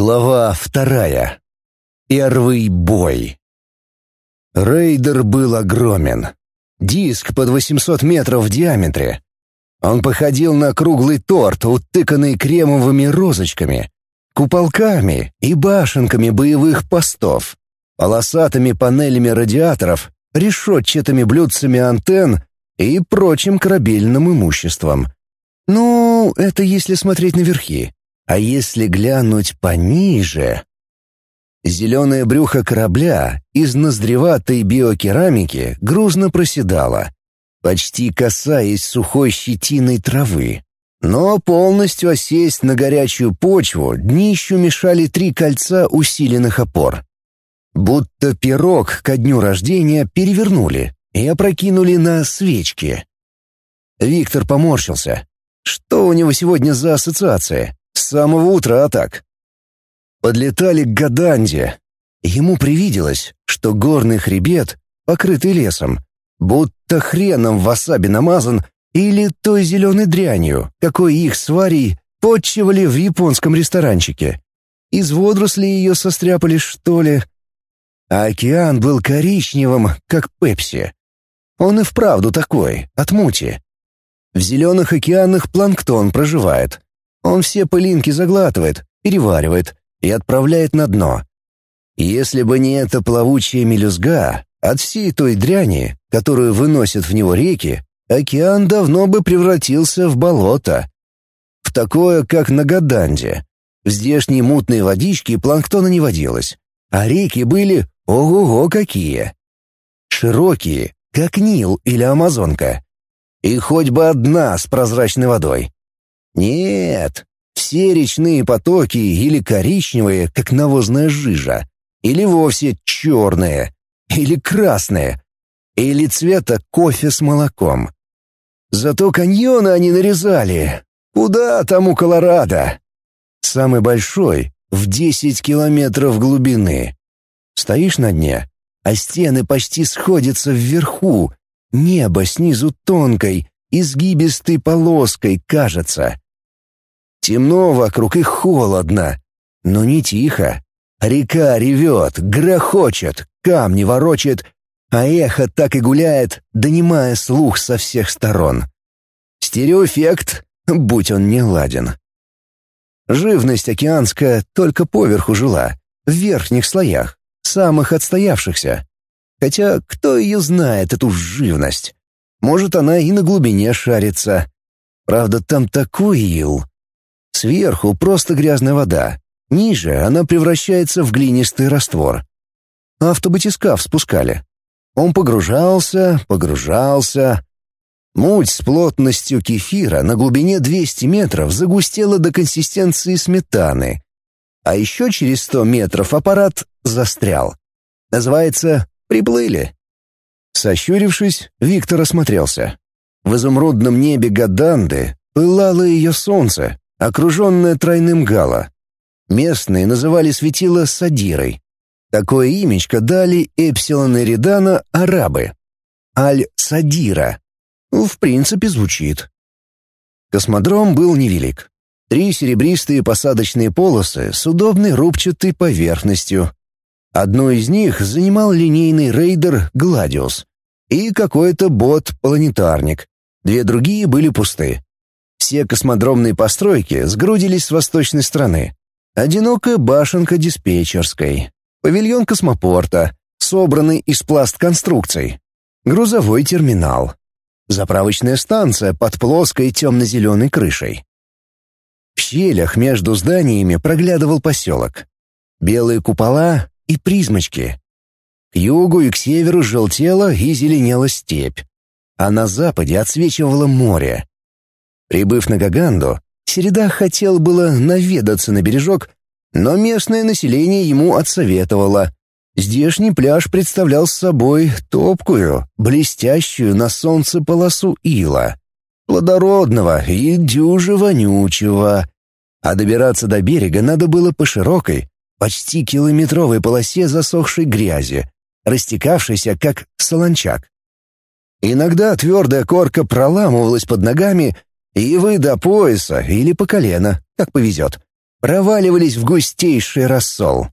Глава вторая. Первый бой. Рейдер был огромен. Диск под 800 метров в диаметре. Он походил на круглый торт, утыканный кремовыми розочками, куполками и башенками боевых постов, полосатыми панелями радиаторов, решетчатыми блюдцами антенн и прочим корабельным имуществом. Ну, это если смотреть наверхи. А если глянуть пониже... Зеленое брюхо корабля из ноздреватой биокерамики грузно проседало, почти касаясь сухой щетиной травы. Но полностью осесть на горячую почву днищу мешали три кольца усиленных опор. Будто пирог ко дню рождения перевернули и опрокинули на свечки. Виктор поморщился. Что у него сегодня за ассоциация? С самого утра так. Подлетали к Гаданде. Ему привиделось, что горный хребет, покрытый лесом, будто хреном в васаби намазан или той зеленой дрянью, какой их сварей подчивали в японском ресторанчике. Из водорослей ее состряпали, что ли? А океан был коричневым, как пепси. Он и вправду такой, от мути. В зеленых океанах планктон проживает, он все пылинки заглатывает, переваривает и отправляет на дно. Если бы не эта плавучая мелюзга, от всей той дряни, которую выносят в него реки, океан давно бы превратился в болото. В такое, как на Гаданде. В здешней мутной водичке планктона не водилось, а реки были ого-го какие. Широкие, как Нил или Амазонка. И хоть бы одна с прозрачной водой. Нет, все речные потоки или коричневые, как навозная жижа, или вовсе черные, или красные, или цвета кофе с молоком. Зато каньоны они нарезали. Куда тому Колорадо? Самый большой — в 10 километров глубины. Стоишь на дне, а стены почти сходятся вверху, небо снизу тонкой, изгибистой полоской кажется. Темно вокруг и холодно, но не тихо. Река ревет, грохочет, камни ворочает, а эхо так и гуляет, донимая слух со всех сторон. Стереоэффект, будь он не ладен. Живность океанская только поверху жила, в верхних слоях, самых отстоявшихся. Хотя кто ее знает, эту живность? Может, она и на глубине шарится. Правда, там такой ил. Сверху просто грязная вода. Ниже она превращается в глинистый раствор. Автобатискаф спускали. Он погружался, погружался. Муть с плотностью кефира на глубине 200 метров загустела до консистенции сметаны. А еще через 100 метров аппарат застрял. Называется «Приплыли». Сощурившись, Виктор осмотрелся. В изумрудном небе Гаданды пылало ее солнце, окруженное тройным гало. Местные называли светило Садирой. Такое имечко дали Эпсилон Эридана арабы. Аль-Садира. Ну, в принципе, звучит. Космодром был невелик. Три серебристые посадочные полосы с удобной рубчатой поверхностью. Одну из них занимал линейный рейдер «Гладиус» и какой-то бот-планетарник. Две другие были пусты. Все космодромные постройки сгрудились с восточной стороны. Одинокая башенка диспетчерской, павильон космопорта, собранный из пластконструкций, грузовой терминал, заправочная станция под плоской темно-зеленой крышей. В щелях между зданиями проглядывал поселок. Белые купола и призмочки. К югу и к северу желтела и зеленела степь, а на западе отсвечивало море. Прибыв на Гаганду, Середа хотел было наведаться на бережок, но местное население ему отсоветовало. Здешний пляж представлял собой топкую, блестящую на солнце полосу ила, плодородного и дюже вонючего. А добираться до берега надо было по широкой, почти километровой полосе засохшей грязи, растекавшейся как солончак. Иногда твердая корка проламывалась под ногами, и вы до пояса или по колено, как повезет. проваливались в густейший рассол.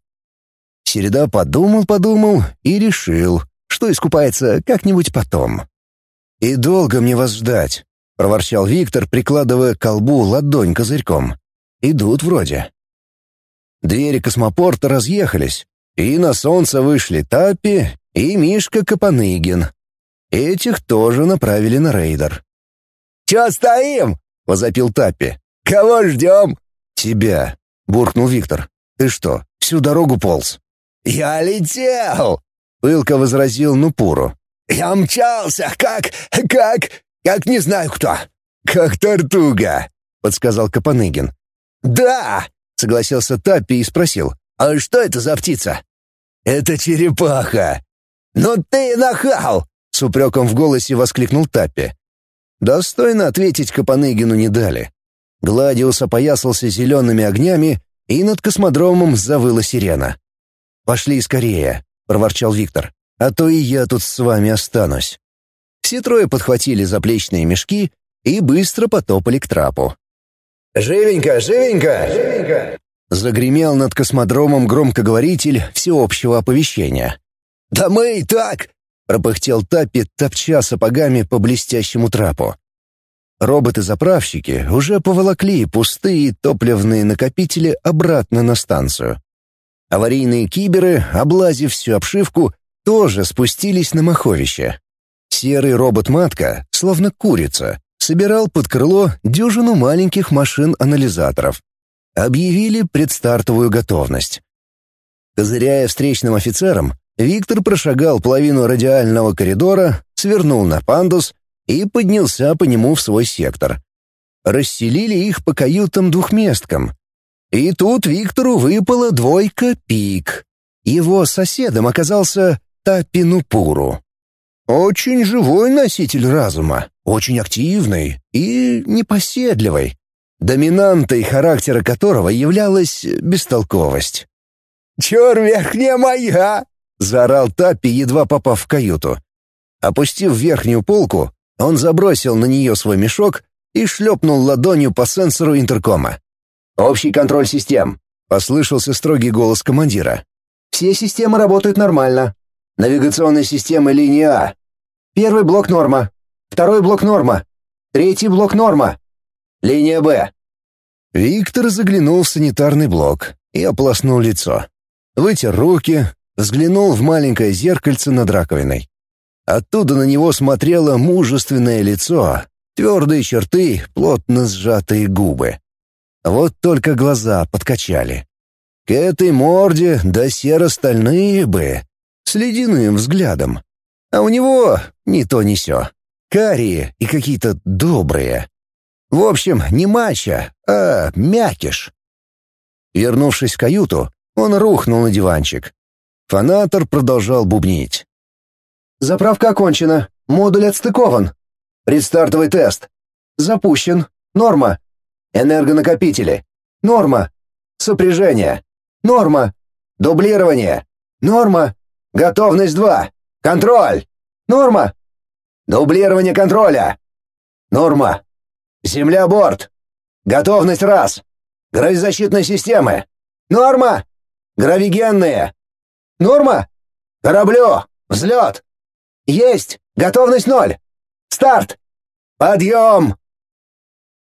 Середа подумал-подумал и решил, что искупается как-нибудь потом. «И долго мне вас ждать?» — проворчал Виктор, прикладывая к колбу ладонь козырьком. «Идут вроде». Двери космопорта разъехались, и на солнце вышли Таппи и Мишка Капаныгин. Этих тоже направили на рейдер. «Чё стоим?» — возопил Таппи. «Кого ждем?» «Тебя», — буркнул Виктор. «Ты что, всю дорогу полз?» «Я летел!» — пылко возразил Нупуру. «Я мчался, как... как... как не знаю кто. Как тортуга», — подсказал Капаныгин. «Да!» — согласился Таппи и спросил. «А что это за птица?» «Это черепаха!» «Ну ты нахал!» — с упреком в голосе воскликнул Таппи. Достойно ответить Капаныгину не дали. Гладиус опоясался зелеными огнями, и над космодромом завыла сирена. «Пошли скорее», — проворчал Виктор, — «а то и я тут с вами останусь». Все трое подхватили заплечные мешки и быстро потопали к трапу. «Живенько, живенько, живенько!» Загремел над космодромом громкоговоритель всеобщего оповещения. «Да мы и так!» — пропыхтел Таппи, топча сапогами по блестящему трапу. Роботы-заправщики уже поволокли пустые топливные накопители обратно на станцию. Аварийные киберы, облазив всю обшивку, тоже спустились на маховище. Серый робот-матка, словно курица, собирал под крыло дюжину маленьких машин-анализаторов. Объявили предстартовую готовность. Козыряя встречным офицерам, Виктор прошагал половину радиального коридора, свернул на пандус и поднялся по нему в свой сектор. Расселили их по каютам-двухместкам. И тут Виктору выпала двойка пик. Его соседом оказался Тапинупуру. Очень живой носитель разума, очень активный и непоседливый, доминантой характера которого являлась бестолковость. «Чур верхняя моя!» — заорал Таппи, едва попав в каюту. Опустив верхнюю полку, он забросил на нее свой мешок и шлепнул ладонью по сенсору интеркома. «Общий контроль систем», — послышался строгий голос командира. «Все системы работают нормально. Навигационная система линии А. Первый блок норма. Второй блок норма. Третий блок норма. Линия Б». Виктор заглянул в санитарный блок и ополоснул лицо. Вытер руки, взглянул в маленькое зеркальце над раковиной. Оттуда на него смотрело мужественное лицо, твердые черты, плотно сжатые губы. Вот только глаза подкачали. К этой морде да серо-стальные бы, с ледяным взглядом. А у него ни то ни сё. Карие и какие-то добрые. В общем, не мача, а мякиш. Вернувшись в каюту, он рухнул на диванчик. Фанатор продолжал бубнить. Заправка окончена. Модуль отстыкован. Предстартовый тест. Запущен. Норма. Энергонакопители. Норма. Сопряжение. Норма. Дублирование. Норма. Готовность 2. Контроль. Норма. Дублирование контроля. Норма. Земля борт. Готовность раз. Гравизащитные системы. Норма. Гравигенные. Норма. Кораблю. Взлет. «Есть! Готовность ноль! Старт! Подъем!»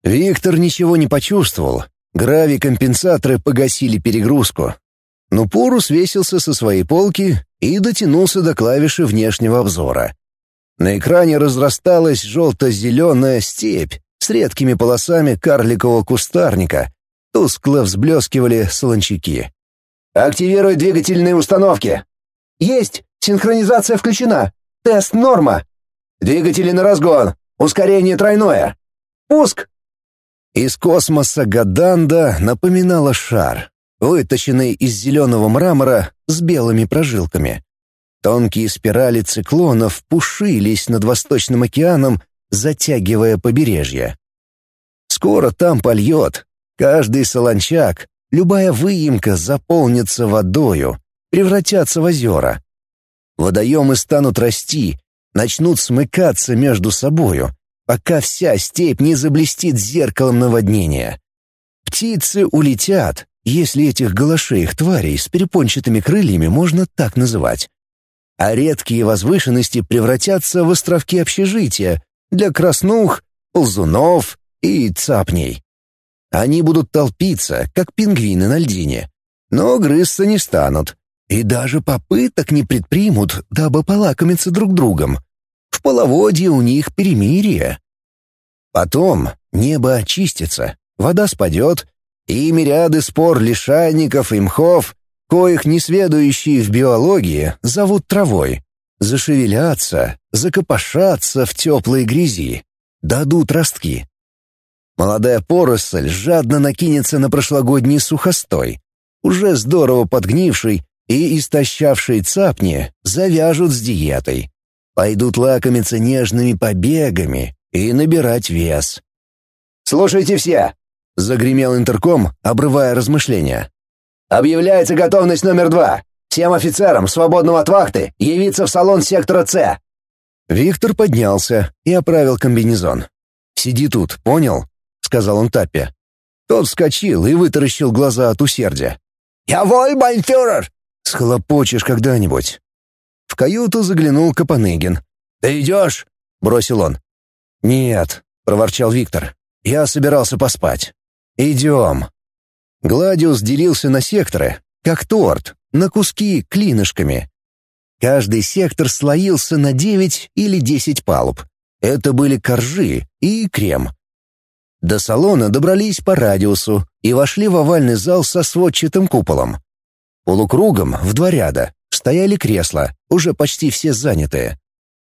Виктор ничего не почувствовал. Грави-компенсаторы погасили перегрузку. Но Пуру свесился со своей полки и дотянулся до клавиши внешнего обзора. На экране разрасталась желто-зеленая степь с редкими полосами карликового кустарника. Тускло взблескивали солончаки. «Активируй двигательные установки!» «Есть! Синхронизация включена! Тест норма. Двигатели на разгон. Ускорение тройное. Пуск. Из космоса Гаданда напоминала шар, выточенный из зеленого мрамора с белыми прожилками. Тонкие спирали циклонов пушились над Восточным океаном, затягивая побережье. Скоро там польет. Каждый солончак, любая выемка заполнится водою, превратятся в озера. Водоемы станут расти, начнут смыкаться между собою, пока вся степь не заблестит зеркалом наводнения. Птицы улетят, если этих голошеих тварей с перепончатыми крыльями можно так называть. А редкие возвышенности превратятся в островки общежития для краснух, ползунов и цапней. Они будут толпиться, как пингвины на льдине, но грызться не станут и даже попыток не предпримут, дабы полакомиться друг другом. В половодье у них перемирие. Потом небо очистится, вода спадет, и мириады спор лишайников и мхов, коих несведущие в биологии зовут травой, зашевелятся, закопошатся в теплой грязи, дадут ростки. Молодая поросль жадно накинется на прошлогодний сухостой, уже здорово подгнивший и истощавшие цапни завяжут с диетой, пойдут лакомиться нежными побегами и набирать вес. «Слушайте все!» — загремел интерком, обрывая размышления. «Объявляется готовность номер два. Всем офицерам, свободным от вахты, явиться в салон сектора С». Виктор поднялся и оправил комбинезон. «Сиди тут, понял?» — сказал он Таппе. Тот вскочил и вытаращил глаза от усердия. «Я воль, байнфюрер!» «Схлопочешь когда-нибудь». В каюту заглянул Капаныгин. «Ты идешь?» — бросил он. «Нет», — проворчал Виктор. «Я собирался поспать. Идем». Гладиус делился на секторы, как торт, на куски клинышками. Каждый сектор слоился на девять или десять палуб. Это были коржи и крем. До салона добрались по радиусу и вошли в овальный зал со сводчатым куполом. Полукругом, в два ряда, стояли кресла, уже почти все занятые.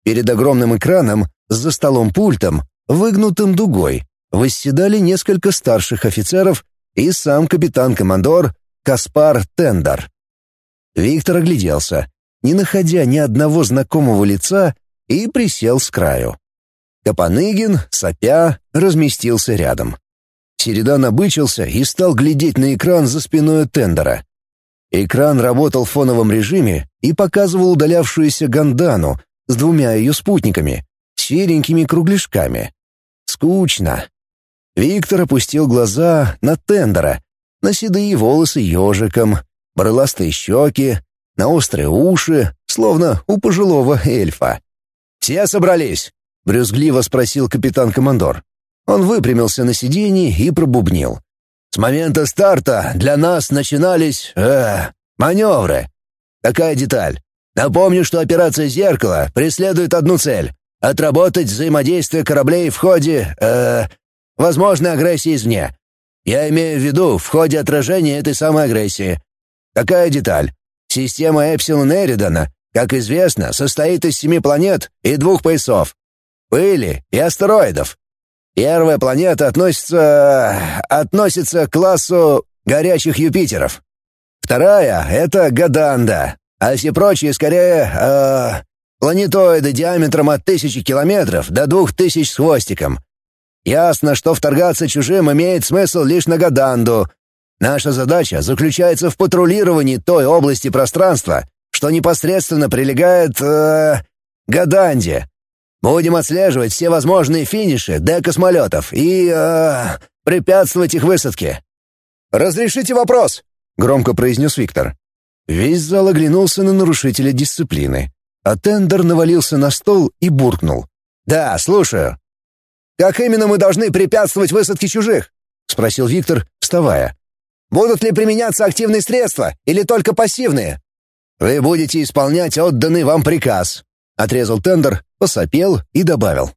Перед огромным экраном, за столом-пультом, выгнутым дугой, восседали несколько старших офицеров и сам капитан-командор Каспар Тендар. Виктор огляделся, не находя ни одного знакомого лица, и присел с краю. Капаныгин, сопя, разместился рядом. Середа набычился и стал глядеть на экран за спиной Тендера. Экран работал в фоновом режиме и показывал удалявшуюся Гандану с двумя ее спутниками, серенькими кругляшками. Скучно. Виктор опустил глаза на Тендера, на седые волосы ежиком, брыластые щеки, на острые уши, словно у пожилого эльфа. «Все собрались?» — брюзгливо спросил капитан-командор. Он выпрямился на сиденье и пробубнил. «С момента старта для нас начинались... Э, маневры. Такая деталь. Напомню, что операция «Зеркало» преследует одну цель — отработать взаимодействие кораблей в ходе... Э, возможной агрессии извне. Я имею в виду в ходе отражения этой самой агрессии. Такая деталь. Система Эпсилон Эридана, как известно, состоит из семи планет и двух поясов пыли и астероидов. Первая планета относится... относится к классу горячих Юпитеров. Вторая — это Гаданда, а все прочие скорее... Э, планетоиды диаметром от тысячи километров до двух тысяч с хвостиком. Ясно, что вторгаться чужим имеет смысл лишь на Гаданду. Наша задача заключается в патрулировании той области пространства, что непосредственно прилегает... Э, Гаданде, Будем отслеживать все возможные финиши до космолетов и... Э, препятствовать их высадке». «Разрешите вопрос?» — громко произнес Виктор. Весь зал оглянулся на нарушителя дисциплины, а Тендер навалился на стол и буркнул. «Да, слушаю». «Как именно мы должны препятствовать высадке чужих?» — спросил Виктор, вставая. «Будут ли применяться активные средства или только пассивные?» «Вы будете исполнять отданный вам приказ», — отрезал Тендер, посопел и добавил.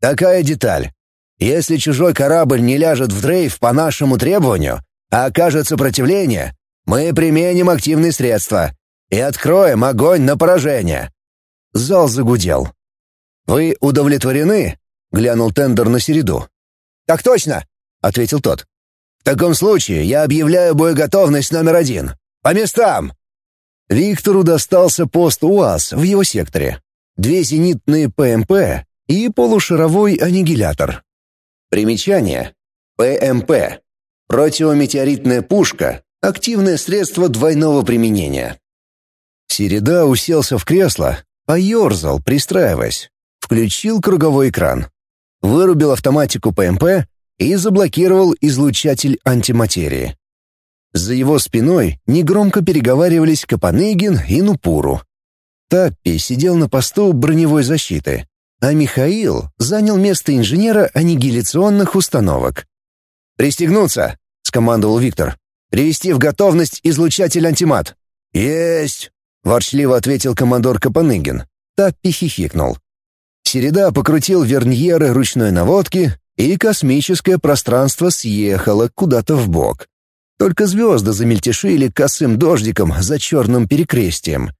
«Такая деталь. Если чужой корабль не ляжет в дрейф по нашему требованию, а окажет сопротивление, мы применим активные средства и откроем огонь на поражение». Зал загудел. «Вы удовлетворены?» — глянул тендер на середу. «Так точно!» — ответил тот. «В таком случае я объявляю боеготовность номер один. По местам!» Виктору достался пост УАЗ в его секторе две зенитные ПМП и полушаровой аннигилятор. Примечание. ПМП. Противометеоритная пушка. Активное средство двойного применения. Середа уселся в кресло, поерзал, пристраиваясь. Включил круговой экран. Вырубил автоматику ПМП и заблокировал излучатель антиматерии. За его спиной негромко переговаривались Капаныгин и Нупуру. Таппи сидел на посту броневой защиты, а Михаил занял место инженера аннигиляционных установок. «Пристегнуться!» — скомандовал Виктор. «Привести в готовность излучатель антимат». «Есть!» — ворчливо ответил командор Капаныгин. Таппи хихикнул. Середа покрутил верньеры ручной наводки, и космическое пространство съехало куда-то в бок. Только звезды замельтешили косым дождиком за черным перекрестием.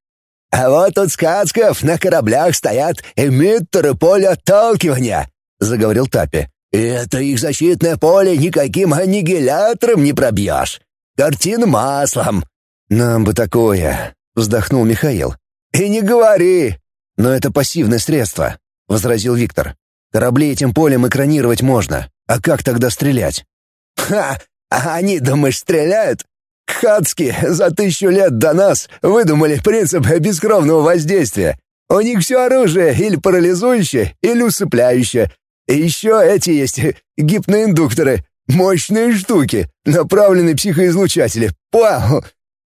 «А вот тут Скацков на кораблях стоят эмиттеры поля отталкивания», — заговорил Тапи. «Это их защитное поле никаким аннигилятором не пробьешь. Картин маслом». «Нам бы такое», — вздохнул Михаил. «И не говори!» «Но это пассивное средство», — возразил Виктор. «Корабли этим полем экранировать можно. А как тогда стрелять?» «Ха! А они, думаешь, стреляют? Хацки за тысячу лет до нас выдумали принцип бескровного воздействия. У них все оружие или парализующее, или усыпляющее. И еще эти есть гипноиндукторы. Мощные штуки, направленные психоизлучатели. Вау!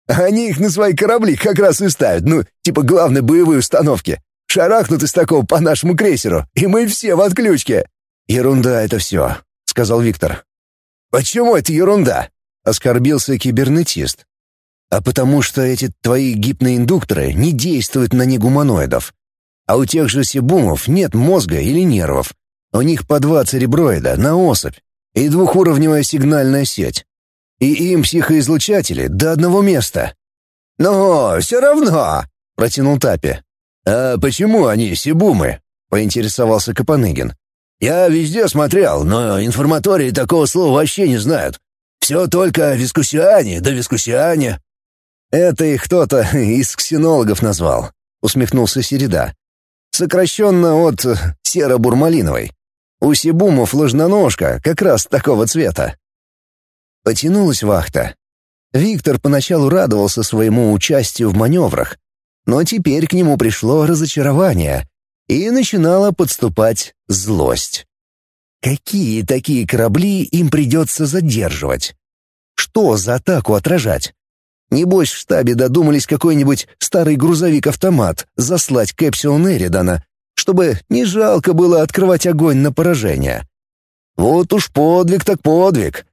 Они их на свои корабли как раз и ставят, ну, типа главной боевой установки. Шарахнут из такого по нашему крейсеру, и мы все в отключке. «Ерунда это все», — сказал Виктор. «Почему это ерунда?» Оскорбился кибернетист. А потому что эти твои гипноиндукторы не действуют на негуманоидов. А у тех же сибумов нет мозга или нервов. У них по два цереброида на особь и двухуровневая сигнальная сеть. И им психоизлучатели до одного места. «Но все равно», — протянул Тапи. «А почему они сибумы?» — поинтересовался Капаныгин. «Я везде смотрел, но информатории такого слова вообще не знают. Все только вискусиане да вискусиане». «Это их кто-то из ксенологов назвал», — усмехнулся Середа. «Сокращенно от серо-бурмалиновой. У сибумов ложноножка как раз такого цвета». Потянулась вахта. Виктор поначалу радовался своему участию в маневрах, но теперь к нему пришло разочарование, и начинала подступать злость. Какие такие корабли им придется задерживать? Что за атаку отражать? Небось, в штабе додумались какой-нибудь старый грузовик-автомат заслать к Эпсилон Эридана, чтобы не жалко было открывать огонь на поражение. Вот уж подвиг так подвиг.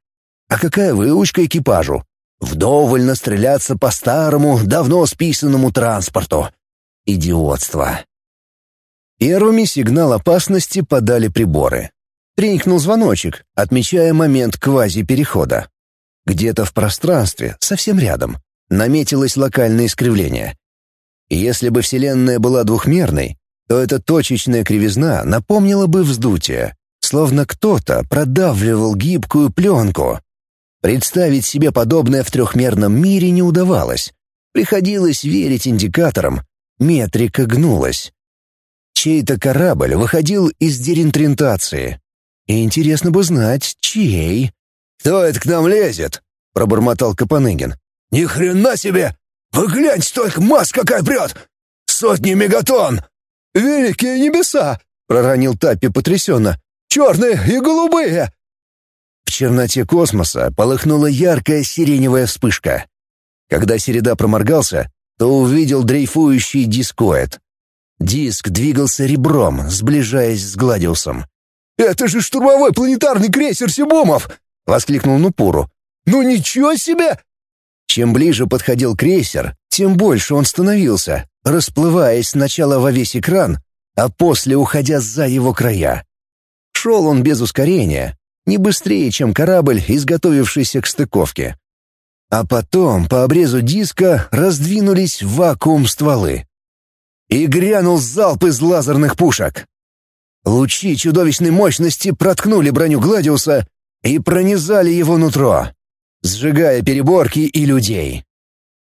А какая выучка экипажу? Вдоволь настреляться по старому, давно списанному транспорту. Идиотство. Первыми сигнал опасности подали приборы. Тренькнул звоночек, отмечая момент квази-перехода. Где-то в пространстве, совсем рядом, наметилось локальное искривление. если бы Вселенная была двухмерной, то эта точечная кривизна напомнила бы вздутие, словно кто-то продавливал гибкую пленку. Представить себе подобное в трехмерном мире не удавалось. Приходилось верить индикаторам. Метрика гнулась. Чей-то корабль выходил из деринтринтации, и интересно бы знать, чей. «Кто это к нам лезет?» — пробормотал Капаныгин. «Ни хрена себе! Вы гляньте только, масса какая прет! Сотни мегатонн!» «Великие небеса!» — проронил Таппи потрясенно. «Черные и голубые!» В черноте космоса полыхнула яркая сиреневая вспышка. Когда Середа проморгался, то увидел дрейфующий дискоид. Диск двигался ребром, сближаясь с Гладиусом. «Это же штурмовой планетарный крейсер Сибомов!» — воскликнул Нупуру. «Ну ничего себе!» Чем ближе подходил крейсер, тем больше он становился, расплываясь сначала во весь экран, а после уходя за его края. Шел он без ускорения, не быстрее, чем корабль, изготовившийся к стыковке. А потом по обрезу диска раздвинулись вакуум стволы. И грянул залп из лазерных пушек. Лучи чудовищной мощности проткнули броню Гладиуса и пронизали его нутро, сжигая переборки и людей.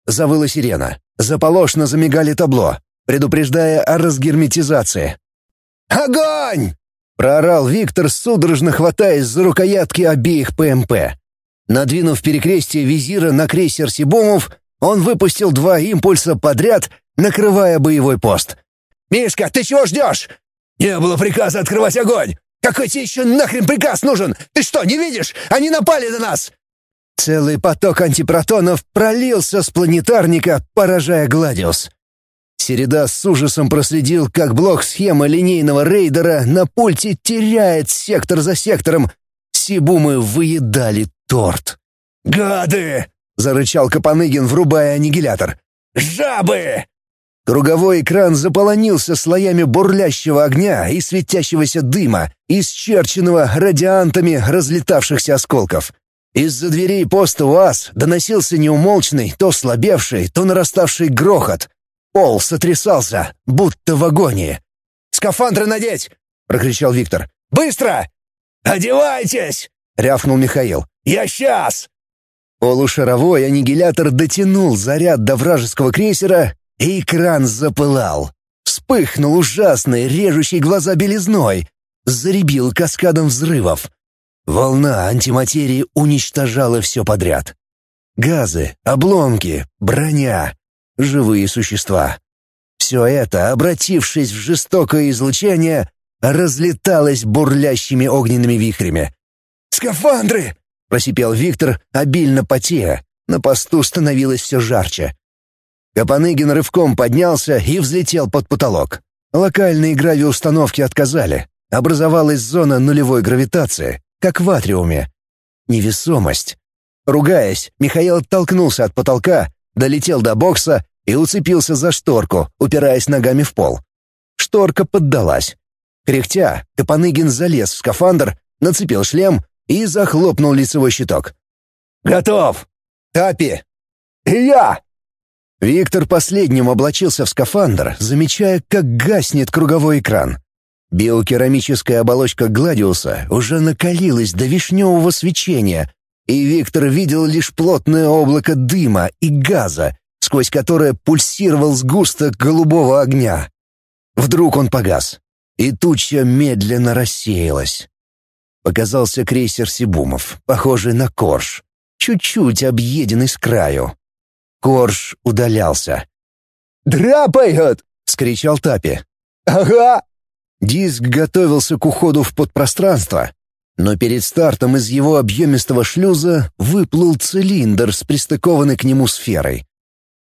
Завыла сирена. Заполошно замигали табло, предупреждая о разгерметизации. «Огонь!» — проорал Виктор, судорожно хватаясь за рукоятки обеих ПМП. Надвинув перекрестие визира на крейсер Сибомов, он выпустил два импульса подряд, накрывая боевой пост. «Мишка, ты чего ждешь? «Не было приказа открывать огонь! Какой тебе еще нахрен приказ нужен? Ты что, не видишь? Они напали на нас!» Целый поток антипротонов пролился с планетарника, поражая Гладиус. Середа с ужасом проследил, как блок схемы линейного рейдера на пульте теряет сектор за сектором. Сибумы выедали торт. «Гады!» — зарычал Капаныгин, врубая аннигилятор. «Жабы!» Круговой экран заполонился слоями бурлящего огня и светящегося дыма, исчерченного радиантами разлетавшихся осколков. Из-за дверей поста УАЗ доносился неумолчный, то слабевший, то нараставший грохот. Пол сотрясался, будто в агонии. «Скафандры надеть!» — прокричал Виктор. «Быстро!» «Одевайтесь!» — рявкнул Михаил. «Я сейчас!» Полушаровой аннигилятор дотянул заряд до вражеского крейсера, и экран запылал. Вспыхнул ужасный, режущий глаза белизной. Заребил каскадом взрывов. Волна антиматерии уничтожала все подряд. Газы, обломки, броня, живые существа. Все это, обратившись в жестокое излучение, разлеталось бурлящими огненными вихрями. «Скафандры!» — просипел Виктор, обильно потея. На посту становилось все жарче. Капаныгин рывком поднялся и взлетел под потолок. Локальные гравиустановки отказали. Образовалась зона нулевой гравитации, как в атриуме. Невесомость. Ругаясь, Михаил оттолкнулся от потолка, долетел до бокса и уцепился за шторку, упираясь ногами в пол. Шторка поддалась. Кряхтя, Капаныгин залез в скафандр, нацепил шлем и захлопнул лицевой щиток. «Готов!» «Тапи!» «И я!» Виктор последним облачился в скафандр, замечая, как гаснет круговой экран. Биокерамическая оболочка Гладиуса уже накалилась до вишневого свечения, и Виктор видел лишь плотное облако дыма и газа, сквозь которое пульсировал сгусток голубого огня. Вдруг он погас, и туча медленно рассеялась. Показался крейсер Сибумов, похожий на корж, чуть-чуть объеденный с краю. Корж удалялся. «Драпают!» — скричал Тапи. «Ага!» Диск готовился к уходу в подпространство, но перед стартом из его объемистого шлюза выплыл цилиндр с пристыкованной к нему сферой.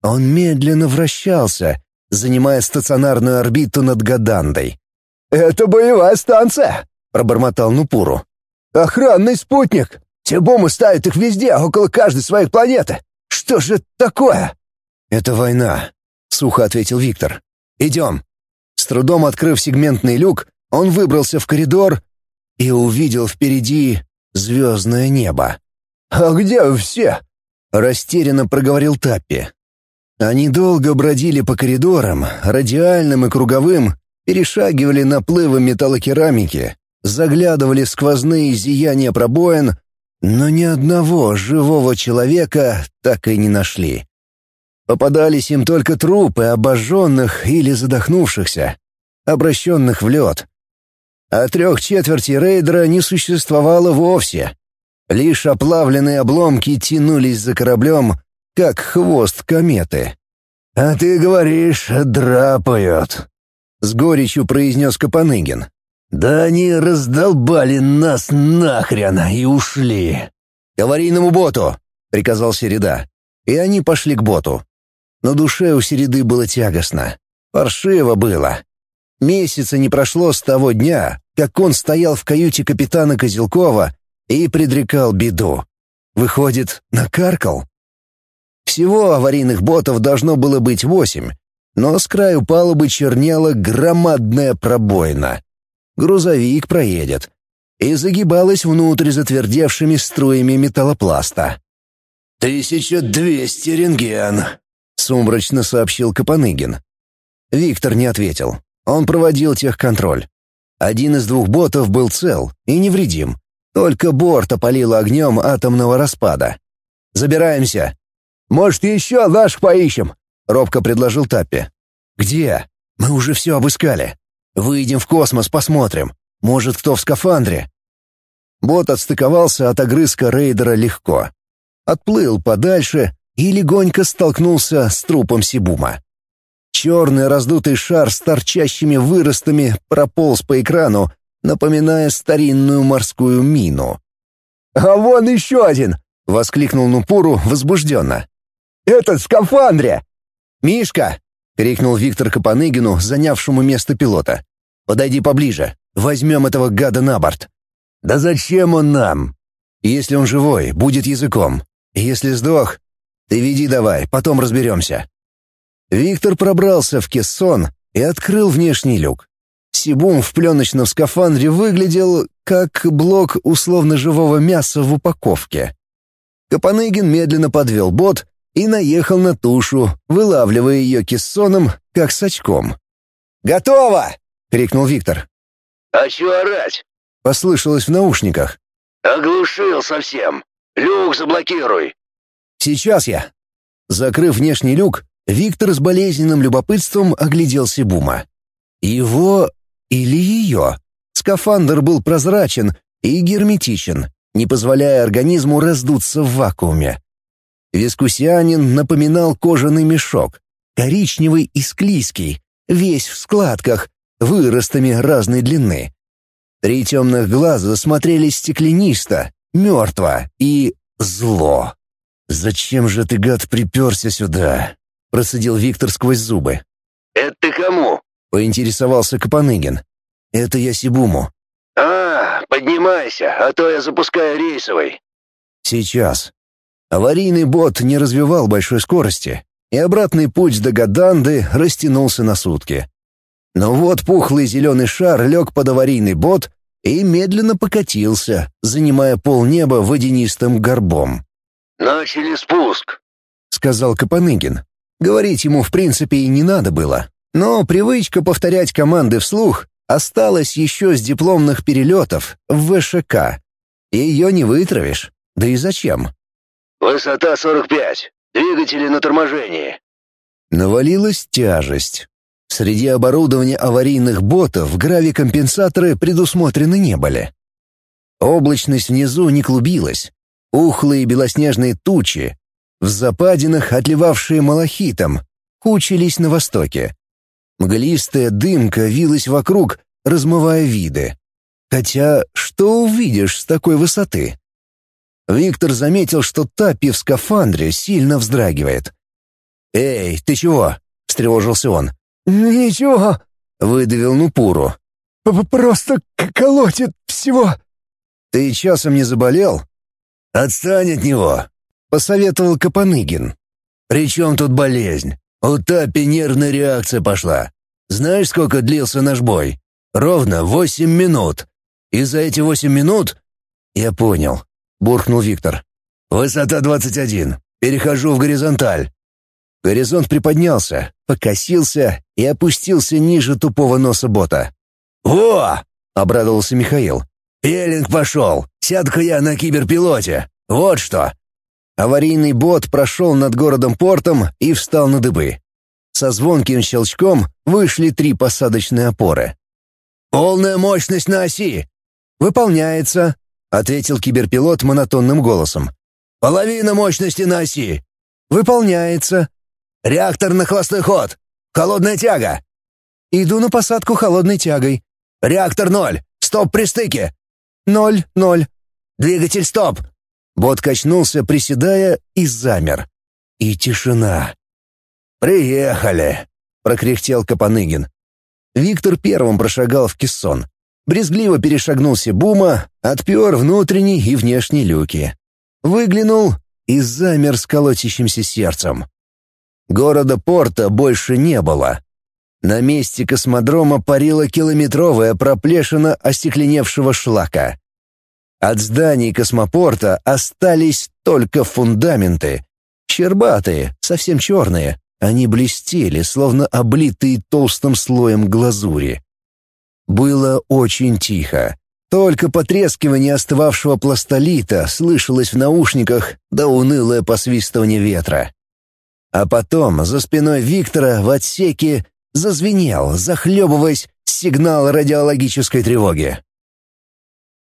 Он медленно вращался, занимая стационарную орбиту над Гадандой. «Это боевая станция!» — пробормотал Нупуру. «Охранный спутник! Те бомбы ставят их везде, около каждой своей планеты! Что же это такое?» «Это война», — сухо ответил Виктор. «Идем». С трудом открыв сегментный люк, он выбрался в коридор и увидел впереди звездное небо. «А где все?» — растерянно проговорил Таппи. Они долго бродили по коридорам, радиальным и круговым, перешагивали наплывы металлокерамики, заглядывали в сквозные зияния пробоин, но ни одного живого человека так и не нашли. Попадались им только трупы обожженных или задохнувшихся, обращенных в лед. А трех четверти рейдера не существовало вовсе. Лишь оплавленные обломки тянулись за кораблем, как хвост кометы. «А ты говоришь, драпают», — с горечью произнес Капаныгин. «Да они раздолбали нас нахрен и ушли». «К аварийному боту», — приказал Середа. И они пошли к боту. На душе у Середы было тягостно. Паршиво было. Месяца не прошло с того дня, как он стоял в каюте капитана Козелкова и предрекал беду. Выходит, накаркал? Всего аварийных ботов должно было быть восемь, но с краю палубы чернела громадная пробоина. Грузовик проедет. И загибалась внутрь затвердевшими струями металлопласта. «Тысяча двести рентген», — сумрачно сообщил Капаныгин. Виктор не ответил. Он проводил техконтроль. Один из двух ботов был цел и невредим. Только борт опалило огнем атомного распада. «Забираемся», может, еще наших поищем?» — робко предложил Таппи. «Где? Мы уже все обыскали. Выйдем в космос, посмотрим. Может, кто в скафандре?» Бот отстыковался от огрызка рейдера легко. Отплыл подальше и легонько столкнулся с трупом Сибума. Черный раздутый шар с торчащими выростами прополз по экрану, напоминая старинную морскую мину. «А вон еще один!» — воскликнул Нупуру возбужденно. «Это в скафандре!» «Мишка!» — крикнул Виктор Капаныгину, занявшему место пилота. «Подойди поближе. Возьмем этого гада на борт». «Да зачем он нам?» «Если он живой, будет языком. Если сдох, ты веди давай, потом разберемся». Виктор пробрался в кессон и открыл внешний люк. Сибум в пленочном скафандре выглядел как блок условно-живого мяса в упаковке. Капаныгин медленно подвел бот и наехал на тушу, вылавливая ее кессоном, как с очком. «Готово!» — крикнул Виктор. «А чё орать?» — послышалось в наушниках. «Оглушил совсем. Люк заблокируй». «Сейчас я». Закрыв внешний люк, Виктор с болезненным любопытством оглядел Сибума. Его или ее? Скафандр был прозрачен и герметичен, не позволяя организму раздуться в вакууме. Вискусианин напоминал кожаный мешок, коричневый и склизкий, весь в складках, выростами разной длины. Три темных глаза смотрели стеклянисто, мертво и зло. «Зачем же ты, гад, приперся сюда?» — процедил Виктор сквозь зубы. «Это ты кому?» — поинтересовался Капаныгин. «Это я Сибуму». «А, поднимайся, а то я запускаю рейсовый». «Сейчас». Аварийный бот не развивал большой скорости, и обратный путь до Гаданды растянулся на сутки. Но вот пухлый зеленый шар лег под аварийный бот и медленно покатился, занимая полнеба водянистым горбом. «Начали спуск», — сказал Капаныгин. Говорить ему, в принципе, и не надо было. Но привычка повторять команды вслух осталась еще с дипломных перелетов в ВШК. Ее не вытравишь. Да и зачем? «Высота 45. Двигатели на торможении». Навалилась тяжесть. Среди оборудования аварийных ботов гравикомпенсаторы предусмотрены не были. Облачность внизу не клубилась. Ухлые белоснежные тучи, в западинах, отливавшие малахитом, кучились на востоке. Мглистая дымка вилась вокруг, размывая виды. Хотя, что увидишь с такой высоты? Виктор заметил, что Тапи в скафандре сильно вздрагивает. «Эй, ты чего?» — встревожился он. «Ничего», — выдавил Нупуру. П «Просто колотит всего». «Ты часом не заболел?» «Отстань от него», — посоветовал Капаныгин. «При чем тут болезнь? У Тапи нервная реакция пошла. Знаешь, сколько длился наш бой? Ровно восемь минут. И за эти восемь минут...» «Я понял», — буркнул Виктор. «Высота двадцать один. Перехожу в горизонталь». Горизонт приподнялся, покосился и опустился ниже тупого носа бота. «Во!» — обрадовался Михаил. «Пелинг пошел. Сяду-ка я на киберпилоте. Вот что!» Аварийный бот прошел над городом-портом и встал на дыбы. Со звонким щелчком вышли три посадочные опоры. «Полная мощность на оси!» «Выполняется», — ответил киберпилот монотонным голосом. «Половина мощности на оси!» «Выполняется», Реактор на хвостой ход. Холодная тяга. Иду на посадку холодной тягой. Реактор ноль. Стоп при стыке. Ноль, ноль. Двигатель стоп. Бот качнулся, приседая, и замер. И тишина. «Приехали», — прокряхтел Капаныгин. Виктор первым прошагал в кессон. Брезгливо перешагнул Себума, отпер внутренний и внешний люки. Выглянул и замер с колотящимся сердцем. Города Порта больше не было. На месте космодрома парила километровая проплешина остекленевшего шлака. От зданий космопорта остались только фундаменты. Щербатые, совсем черные. Они блестели, словно облитые толстым слоем глазури. Было очень тихо. Только потрескивание остывавшего пластолита слышалось в наушниках, да унылое посвистывание ветра. А потом за спиной Виктора в отсеке зазвенел, захлебываясь, сигнал радиологической тревоги.